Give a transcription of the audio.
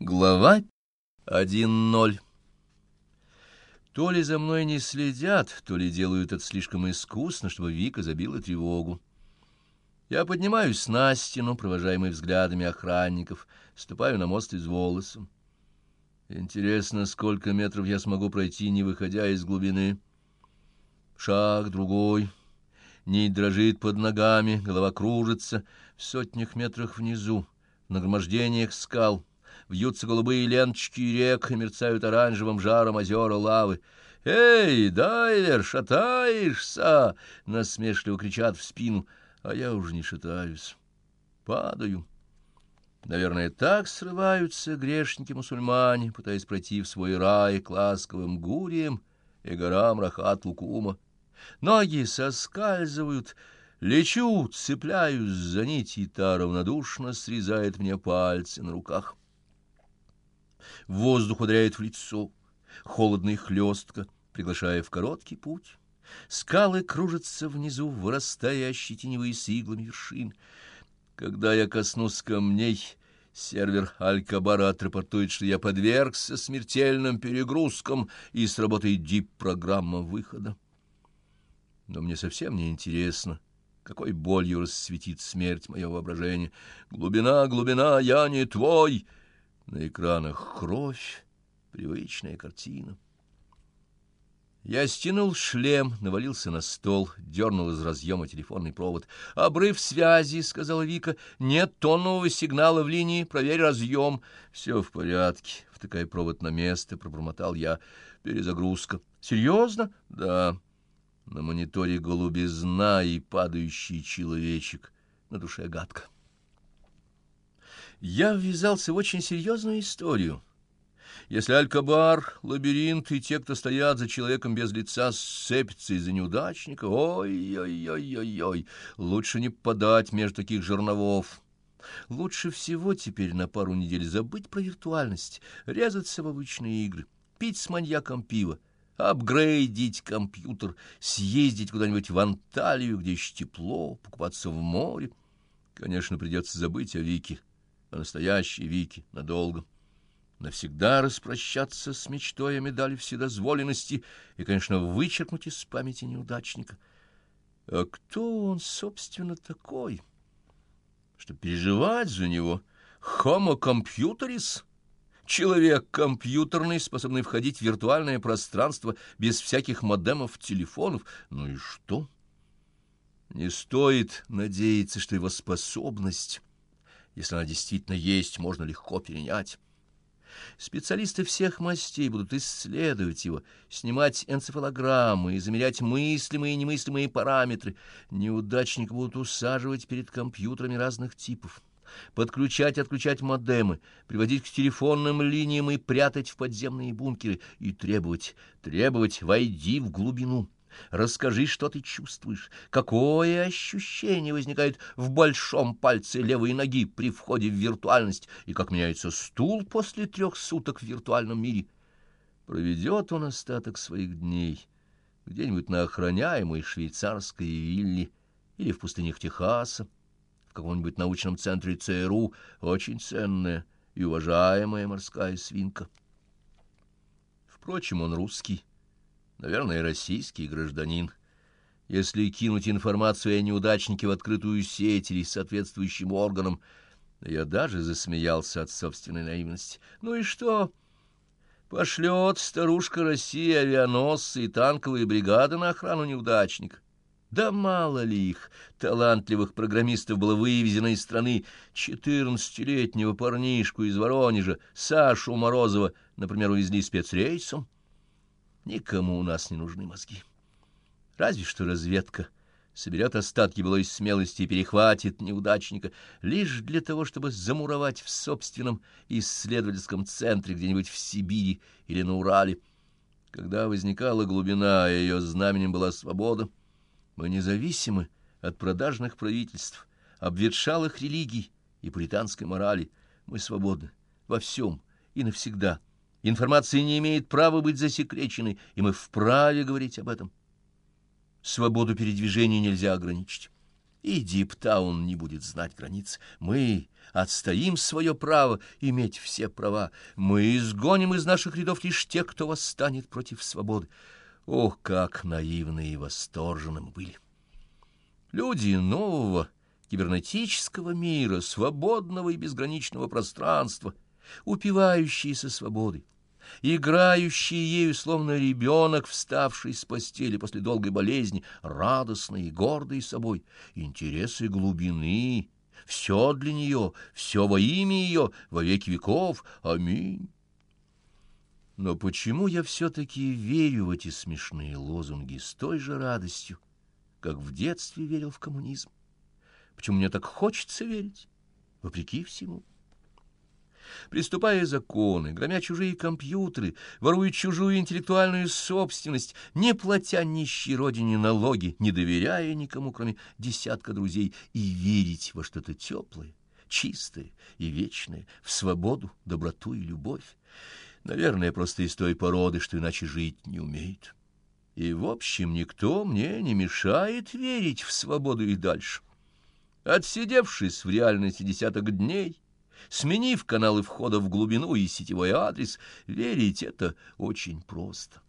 Глава 1.0 То ли за мной не следят, то ли делают это слишком искусно, чтобы Вика забила тревогу. Я поднимаюсь на стену, провожаемый взглядами охранников, ступаю на мост из волосом. Интересно, сколько метров я смогу пройти, не выходя из глубины. Шаг другой. Нить дрожит под ногами, голова кружится в сотнях метрах внизу, в нагромождениях скал — вьются голубые ленточки рек и мерцают оранжевым жаром озера лавы. «Эй, дайвер, шатаешься!» — насмешливо кричат в спину, а я уже не шатаюсь. Падаю. Наверное, так срываются грешники-мусульмане, пытаясь пройти в свой рай к ласковым гуриям и горам Рахат-Лукума. Ноги соскальзывают, лечу, цепляюсь за нить, и та равнодушно срезает мне пальцы на руках. Воздух ударяет в лицо, холодно и хлестко, приглашая в короткий путь. Скалы кружатся внизу, вырастая ощетинивые с иглами вершин. Когда я коснусь камней, сервер Аль-Кабара отрапортует, что я подвергся смертельным перегрузкам, и сработает дип-программа выхода. Но мне совсем не интересно, какой болью расцветит смерть мое воображение. Глубина, глубина, я не твой — на экранах кровь, привычная картина. Я стянул шлем, навалился на стол, дернул из разъема телефонный провод. «Обрыв связи», — сказала Вика. «Нет тонового сигнала в линии, проверь разъем». «Все в порядке», — втыкая провод на место, пробормотал я. «Перезагрузка». «Серьезно?» «Да». На мониторе голубизна и падающий человечек. На душе гадко. Я ввязался в очень серьезную историю. Если Алькабар, лабиринт и те, кто стоят за человеком без лица, сцепятся из-за неудачника, ой-ой-ой-ой-ой, лучше не подать между таких жерновов. Лучше всего теперь на пару недель забыть про виртуальность, резаться в обычные игры, пить с маньяком пиво, апгрейдить компьютер, съездить куда-нибудь в Анталию, где еще тепло, покупаться в море. Конечно, придется забыть о Вике о настоящей Вике надолго. Навсегда распрощаться с мечтой о медали вседозволенности и, конечно, вычеркнуть из памяти неудачника. А кто он, собственно, такой? Чтобы переживать за него? Homo computeris? Человек компьютерный, способный входить в виртуальное пространство без всяких модемов, телефонов. Ну и что? Не стоит надеяться, что его способность если она действительно есть, можно легко перенять. Специалисты всех мастей будут исследовать его, снимать энцефалограммы и замерять мыслимые и немыслимые параметры. Неудачники будут усаживать перед компьютерами разных типов, подключать и отключать модемы, приводить к телефонным линиям и прятать в подземные бункеры, и требовать, требовать «войди в глубину». Расскажи, что ты чувствуешь, какое ощущение возникает в большом пальце левой ноги при входе в виртуальность, и как меняется стул после трех суток в виртуальном мире. Проведет он остаток своих дней где-нибудь на охраняемой швейцарской вилле или в пустынях Техаса, в каком-нибудь научном центре ЦРУ, очень ценная и уважаемая морская свинка. Впрочем, он русский наверное, российский гражданин. Если кинуть информацию о неудачнике в открытую сеть или соответствующим органам, я даже засмеялся от собственной наивности. Ну и что? Пошлет старушка России авианосцы и танковые бригады на охрану неудачника. Да мало ли их, талантливых программистов было вывезено из страны. Четырнадцатилетнего парнишку из Воронежа, Сашу Морозова, например, увезли спецрейсом. Никому у нас не нужны мозги. Разве что разведка соберет остатки былой смелости и перехватит неудачника лишь для того, чтобы замуровать в собственном исследовательском центре где-нибудь в Сибири или на Урале. Когда возникала глубина, и ее знаменем была свобода, мы независимы от продажных правительств, обветшалых религий и пуританской морали. Мы свободны во всем и навсегда — Информация не имеет права быть засекреченной, и мы вправе говорить об этом. Свободу передвижения нельзя ограничить. и Диптаун не будет знать границ. Мы отстоим свое право иметь все права. Мы изгоним из наших рядов лишь тех, кто восстанет против свободы. Ох, как наивны и восторжены мы были! Люди нового кибернетического мира, свободного и безграничного пространства, упивающиеся свободой, играющие ею, словно ребенок, вставший с постели после долгой болезни, радостный и гордый собой, интересы глубины, все для нее, все во имя ее, во веки веков. Аминь. Но почему я все-таки верю в эти смешные лозунги с той же радостью, как в детстве верил в коммунизм? Почему мне так хочется верить, вопреки всему? Приступая законы, громя чужие компьютеры, воруя чужую интеллектуальную собственность, не платя нищей родине налоги, не доверяя никому, кроме десятка друзей, и верить во что-то теплое, чистое и вечное, в свободу, доброту и любовь. Наверное, просто из той породы, что иначе жить не умеет. И, в общем, никто мне не мешает верить в свободу и дальше. Отсидевшись в реальности десяток дней, Сменив каналы входа в глубину и сетевой адрес, верить это очень просто.